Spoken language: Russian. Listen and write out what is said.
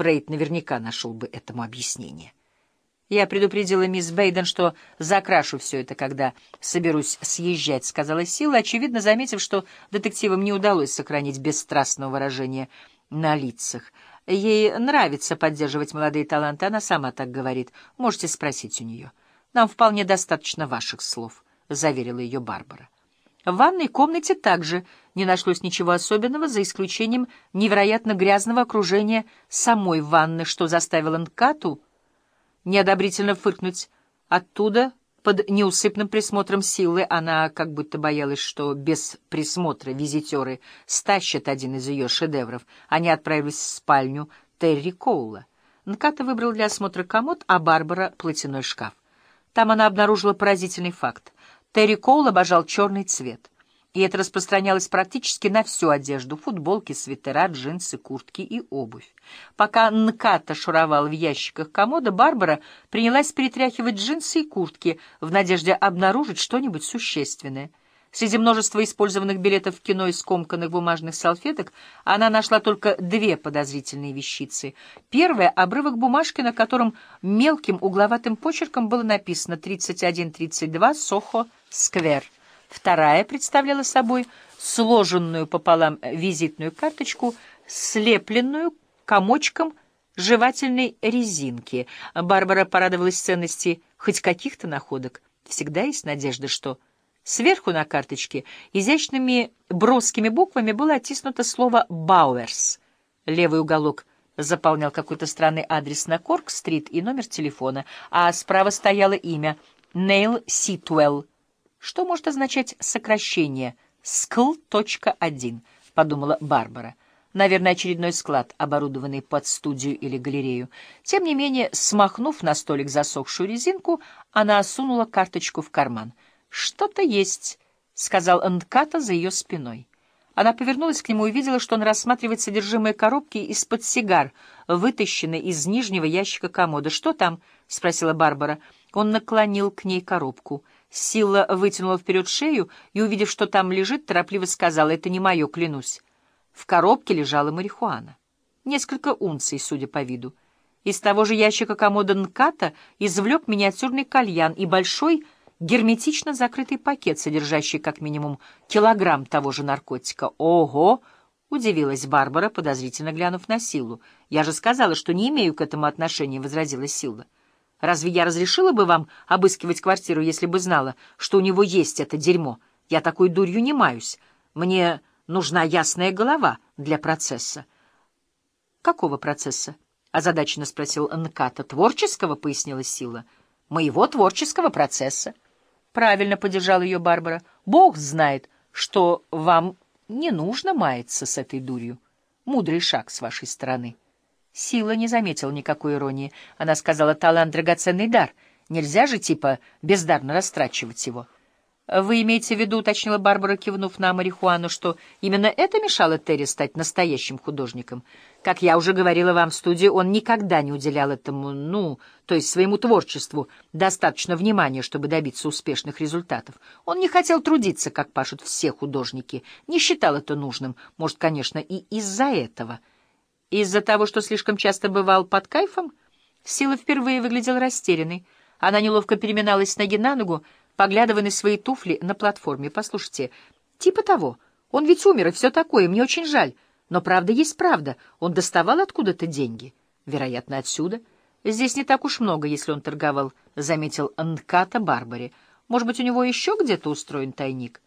Фрейд наверняка нашел бы этому объяснение. «Я предупредила мисс Бейден, что закрашу все это, когда соберусь съезжать», — сказала Сила, очевидно заметив, что детективам не удалось сохранить бесстрастного выражения на лицах. Ей нравится поддерживать молодые таланты, она сама так говорит. Можете спросить у нее. «Нам вполне достаточно ваших слов», — заверила ее Барбара. В ванной комнате также не нашлось ничего особенного, за исключением невероятно грязного окружения самой ванны, что заставило Нкату неодобрительно фыркнуть. Оттуда, под неусыпным присмотром силы, она как будто боялась, что без присмотра визитеры стащат один из ее шедевров. Они отправились в спальню Терри Коула. Нката выбрал для осмотра комод, а Барбара — платяной шкаф. Там она обнаружила поразительный факт. Терри Коул обожал черный цвет. И это распространялось практически на всю одежду — футболки, свитера, джинсы, куртки и обувь. Пока Нката шуровал в ящиках комода, Барбара принялась перетряхивать джинсы и куртки в надежде обнаружить что-нибудь существенное. Среди множества использованных билетов в кино и скомканных бумажных салфеток она нашла только две подозрительные вещицы. Первая — обрывок бумажки, на котором мелким угловатым почерком было написано «3132 Сохо Сквер». Вторая представляла собой сложенную пополам визитную карточку, слепленную комочком жевательной резинки. Барбара порадовалась ценности хоть каких-то находок. Всегда есть надежда, что... Сверху на карточке изящными броскими буквами было оттиснуто слово «Бауэрс». Левый уголок заполнял какой-то странный адрес на Корк-стрит и номер телефона, а справа стояло имя Нейл Ситуэлл. Что может означать сокращение «скл.1», — подумала Барбара. Наверное, очередной склад, оборудованный под студию или галерею. Тем не менее, смахнув на столик засохшую резинку, она сунула карточку в карман. «Что-то есть», — сказал Нката за ее спиной. Она повернулась к нему и увидела, что он рассматривает содержимое коробки из-под сигар, вытащенной из нижнего ящика комода. «Что там?» — спросила Барбара. Он наклонил к ней коробку — Сила вытянула вперед шею и, увидев, что там лежит, торопливо сказала, «Это не мое, клянусь». В коробке лежала марихуана. Несколько унций, судя по виду. Из того же ящика комода Нката извлек миниатюрный кальян и большой герметично закрытый пакет, содержащий как минимум килограмм того же наркотика. «Ого!» — удивилась Барбара, подозрительно глянув на Силу. «Я же сказала, что не имею к этому отношения», — возразила Сила. Разве я разрешила бы вам обыскивать квартиру, если бы знала, что у него есть это дерьмо? Я такой дурью не маюсь. Мне нужна ясная голова для процесса. — Какого процесса? — озадаченно спросил Нката. — Творческого, — пояснила Сила. — Моего творческого процесса. Правильно поддержал ее Барбара. Бог знает, что вам не нужно маяться с этой дурью. Мудрый шаг с вашей стороны. Сила не заметила никакой иронии. Она сказала, талант — драгоценный дар. Нельзя же, типа, бездарно растрачивать его. «Вы имеете в виду, — уточнила Барбара, кивнув на марихуану, — что именно это мешало Терри стать настоящим художником? Как я уже говорила вам в студии, он никогда не уделял этому, ну, то есть своему творчеству, достаточно внимания, чтобы добиться успешных результатов. Он не хотел трудиться, как пашут все художники, не считал это нужным, может, конечно, и из-за этого». Из-за того, что слишком часто бывал под кайфом, Сила впервые выглядела растерянной. Она неловко переминалась с ноги на ногу, поглядывая на свои туфли на платформе. «Послушайте, типа того. Он ведь умер, и все такое. Мне очень жаль. Но правда есть правда. Он доставал откуда-то деньги. Вероятно, отсюда. Здесь не так уж много, если он торговал», — заметил Нката Барбаре. «Может быть, у него еще где-то устроен тайник?»